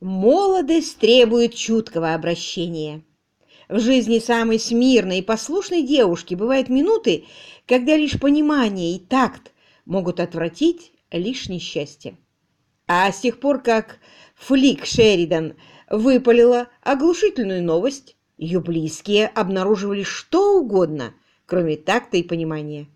Молодость требует чуткого обращения. В жизни самой смирной и послушной девушки бывают минуты, когда лишь понимание и такт могут отвратить лишнее счастье. А с тех пор, как Флик Шеридан выпалила оглушительную новость, ее близкие обнаруживали что угодно, кроме такта и понимания.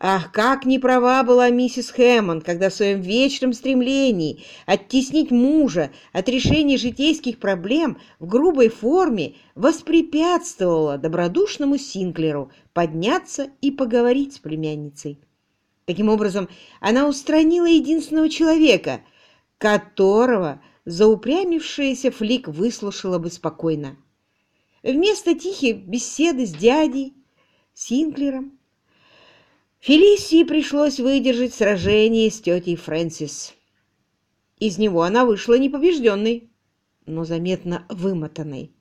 Ах, как не права была миссис Хэммонд, когда в своем вечном стремлении оттеснить мужа от решения житейских проблем в грубой форме воспрепятствовала добродушному Синклеру подняться и поговорить с племянницей. Таким образом, она устранила единственного человека, которого заупрямившаяся Флик выслушала бы спокойно. Вместо тихой беседы с дядей Синклером Фелисии пришлось выдержать сражение с тетей Фрэнсис. Из него она вышла непобежденной, но заметно вымотанной.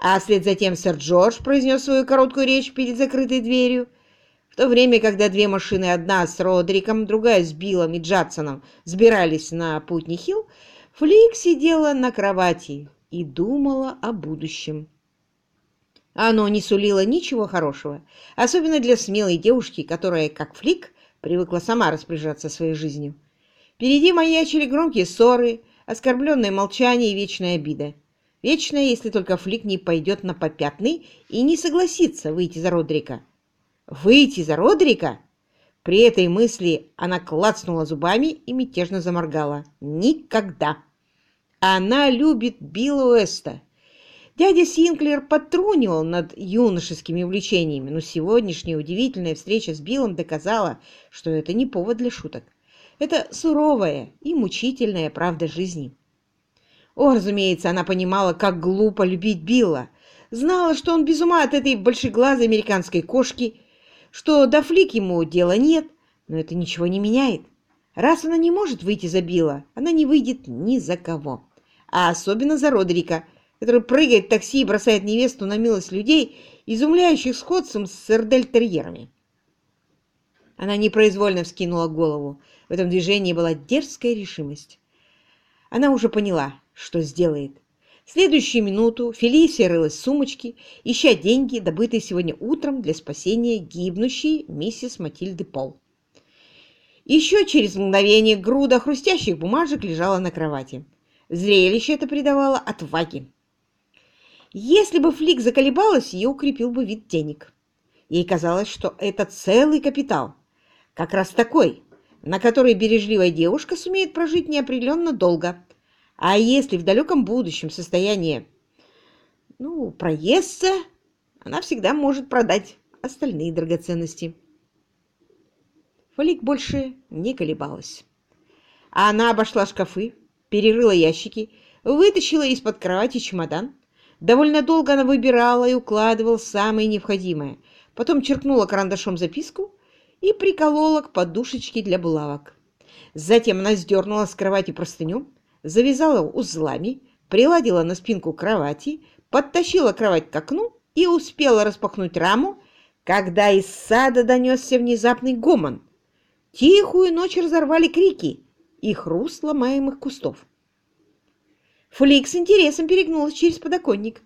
А вслед за тем сэр Джордж произнес свою короткую речь перед закрытой дверью, в то время, когда две машины, одна с Родриком, другая с Биллом и Джадсоном, сбирались на Путни-Хилл, Флик сидела на кровати и думала о будущем. Оно не сулило ничего хорошего, особенно для смелой девушки, которая, как Флик, привыкла сама распоряжаться своей жизнью. Впереди маячили громкие ссоры, оскорбленное молчание и вечная обида. Вечная, если только Флик не пойдет на попятный и не согласится выйти за Родрика. Выйти за Родрика? При этой мысли она клацнула зубами и мятежно заморгала. Никогда! Она любит Билла Уэста Дядя Синклер потрунивал над юношескими увлечениями, но сегодняшняя удивительная встреча с Биллом доказала, что это не повод для шуток. Это суровая и мучительная правда жизни. О, разумеется, она понимала, как глупо любить Билла, знала, что он без ума от этой большеглазой американской кошки, что до флик ему дела нет, но это ничего не меняет. Раз она не может выйти за Билла, она не выйдет ни за кого. А особенно за Родрика – который прыгает в такси и бросает невесту на милость людей, изумляющих сходством с сердельтерьерами. Она непроизвольно вскинула голову. В этом движении была дерзкая решимость. Она уже поняла, что сделает. В следующую минуту Фелисия рылась в сумочке, ища деньги, добытые сегодня утром для спасения гибнущей миссис Матильды Пол. Еще через мгновение груда хрустящих бумажек лежала на кровати. Зрелище это придавало отваги. Если бы Флик заколебалась, ее укрепил бы вид денег. Ей казалось, что это целый капитал. Как раз такой, на который бережливая девушка сумеет прожить неопределенно долго. А если в далеком будущем состояние, ну, проестся, она всегда может продать остальные драгоценности. Флик больше не колебалась. А она обошла шкафы, перерыла ящики, вытащила из-под кровати чемодан, Довольно долго она выбирала и укладывала самое необходимое, потом черкнула карандашом записку и приколола к подушечке для булавок. Затем она сдернула с кровати простыню, завязала узлами, приладила на спинку кровати, подтащила кровать к окну и успела распахнуть раму, когда из сада донесся внезапный гомон. Тихую ночь разорвали крики и хруст ломаемых кустов. Флик с интересом перегнулась через подоконник.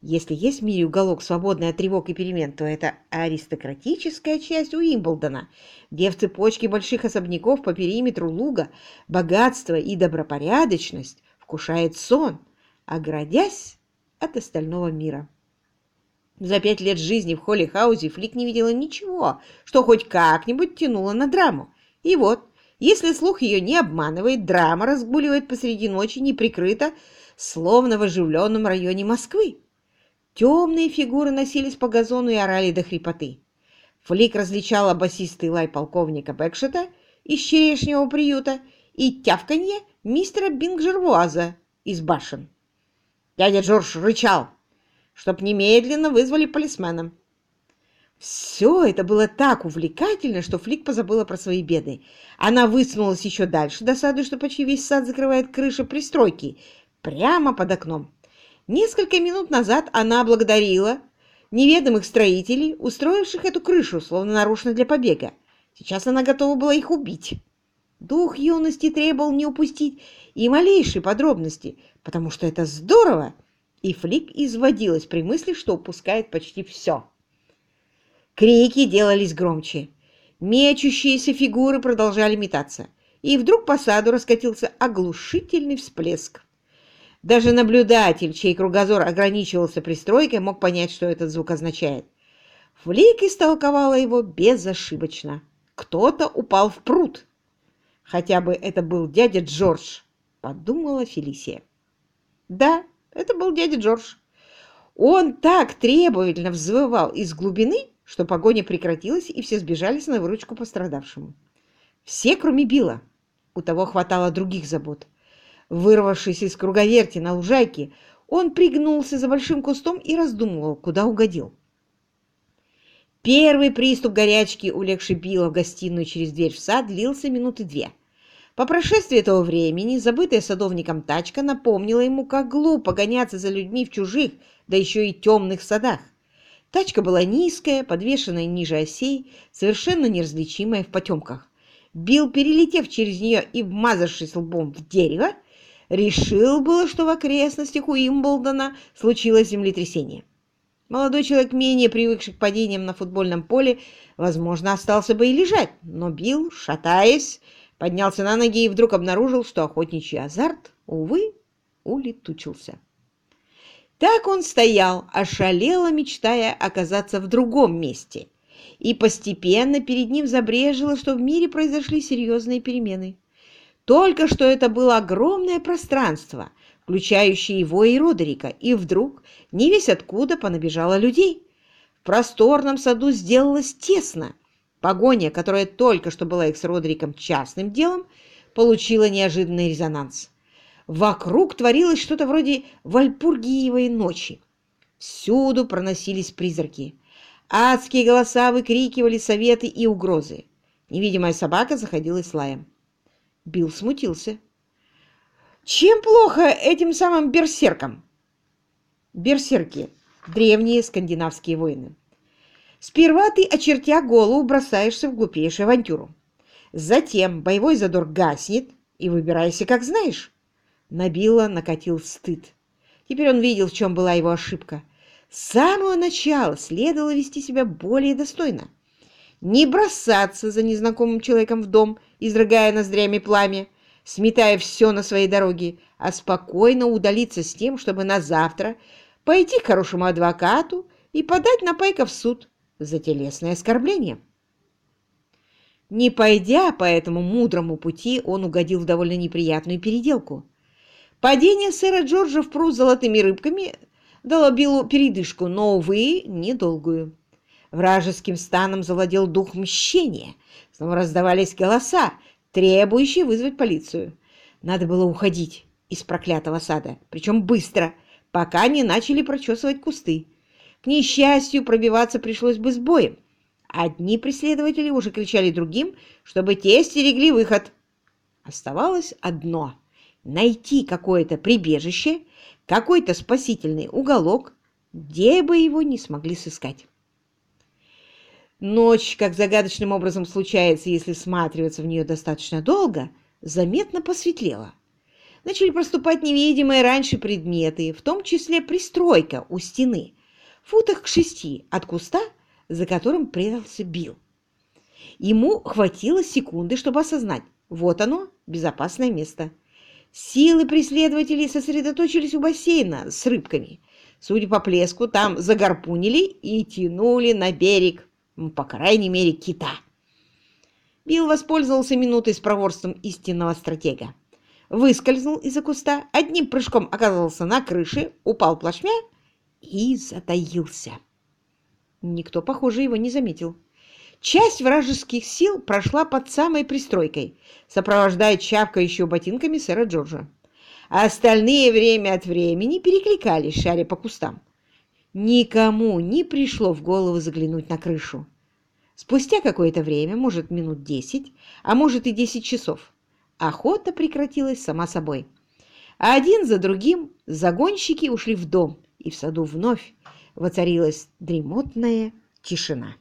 Если есть в мире уголок, свободный от тревог и перемен, то это аристократическая часть Уимблдона, где в цепочке больших особняков по периметру луга богатство и добропорядочность вкушает сон, оградясь от остального мира. За пять лет жизни в Холли-хаусе Флик не видела ничего, что хоть как-нибудь тянуло на драму. И вот, если слух ее не обманывает, драма разгуливает посреди ночи неприкрыто, словно в оживленном районе Москвы. Темные фигуры носились по газону и орали до хрипоты. Флик различала басистый лай полковника Бэкшета из черешнего приюта и тявканье мистера Бингжервуаза из башен. Дядя Джордж рычал, чтоб немедленно вызвали полисмена. Все это было так увлекательно, что Флик позабыла про свои беды. Она высунулась еще дальше, досадуя, что почти весь сад закрывает крыша пристройки, прямо под окном. Несколько минут назад она благодарила неведомых строителей, устроивших эту крышу, словно нарочно для побега. Сейчас она готова была их убить. Дух юности требовал не упустить и малейшей подробности, потому что это здорово, и Флик изводилась при мысли, что упускает почти все. Крики делались громче. Мечущиеся фигуры продолжали метаться. И вдруг по саду раскатился оглушительный всплеск. Даже наблюдатель, чей кругозор ограничивался пристройкой, мог понять, что этот звук означает. Флик истолковала его безошибочно. Кто-то упал в пруд. Хотя бы это был дядя Джордж, подумала Фелисия. Да, это был дядя Джордж. Он так требовательно взвывал из глубины, что погоня прекратилась, и все сбежались на выручку пострадавшему. Все, кроме Билла. У того хватало других забот. Вырвавшись из круговерти на лужайке, он пригнулся за большим кустом и раздумывал, куда угодил. Первый приступ горячки, улегший Билла в гостиную через дверь в сад, длился минуты две. По прошествии этого времени забытая садовником тачка напомнила ему, как глупо гоняться за людьми в чужих, да еще и темных садах. Тачка была низкая, подвешенная ниже осей, совершенно неразличимая в потемках. Билл, перелетев через нее и вмазавшись лбом в дерево, решил было, что в окрестностях Уимблдона случилось землетрясение. Молодой человек, менее привыкший к падениям на футбольном поле, возможно, остался бы и лежать, но Билл, шатаясь, поднялся на ноги и вдруг обнаружил, что охотничий азарт, увы, улетучился. Так он стоял, ошалело мечтая оказаться в другом месте, и постепенно перед ним забрежило, что в мире произошли серьезные перемены. Только что это было огромное пространство — включающий его и Родерика, и вдруг, не весь откуда, понабежало людей. В просторном саду сделалось тесно. Погоня, которая только что была их с Родериком частным делом, получила неожиданный резонанс. Вокруг творилось что-то вроде Вальпургиевой ночи. Всюду проносились призраки. Адские голоса выкрикивали советы и угрозы. Невидимая собака заходилась лаем. Билл смутился. Чем плохо этим самым берсеркам? Берсерки – древние скандинавские воины. Сперва ты, очертя голову, бросаешься в глупейшую авантюру. Затем боевой задор гаснет, и выбирайся, как знаешь. Набила накатил стыд. Теперь он видел, в чем была его ошибка. С самого начала следовало вести себя более достойно. Не бросаться за незнакомым человеком в дом, изрыгая ноздрями пламя, сметая все на своей дороге, а спокойно удалиться с тем, чтобы на завтра пойти к хорошему адвокату и подать на Пайка в суд за телесное оскорбление. Не пойдя по этому мудрому пути, он угодил в довольно неприятную переделку. Падение сэра Джорджа в пруд золотыми рыбками дало Биллу передышку, но, увы, недолгую. Вражеским станом завладел дух мщения. Снова раздавались голоса, требующий вызвать полицию. Надо было уходить из проклятого сада, причем быстро, пока не начали прочесывать кусты. К несчастью, пробиваться пришлось бы с боем. Одни преследователи уже кричали другим, чтобы те стерегли выход. Оставалось одно — найти какое-то прибежище, какой-то спасительный уголок, где бы его не смогли сыскать. Ночь, как загадочным образом случается, если всматриваться в нее достаточно долго, заметно посветлела. Начали проступать невидимые раньше предметы, в том числе пристройка у стены, в футах к шести от куста, за которым прятался Билл. Ему хватило секунды, чтобы осознать, вот оно, безопасное место. Силы преследователей сосредоточились у бассейна с рыбками. Судя по плеску, там загарпунили и тянули на берег по крайней мере, кита. Билл воспользовался минутой с проворством истинного стратега. Выскользнул из-за куста, одним прыжком оказался на крыше, упал плашмя и затаился. Никто, похоже, его не заметил. Часть вражеских сил прошла под самой пристройкой, сопровождая чавкающего ботинками сэра Джорджа. А остальные время от времени перекликались, шаря по кустам. Никому не пришло в голову заглянуть на крышу. Спустя какое-то время, может, минут десять, а может и десять часов, охота прекратилась сама собой. А один за другим загонщики ушли в дом, и в саду вновь воцарилась дремотная тишина.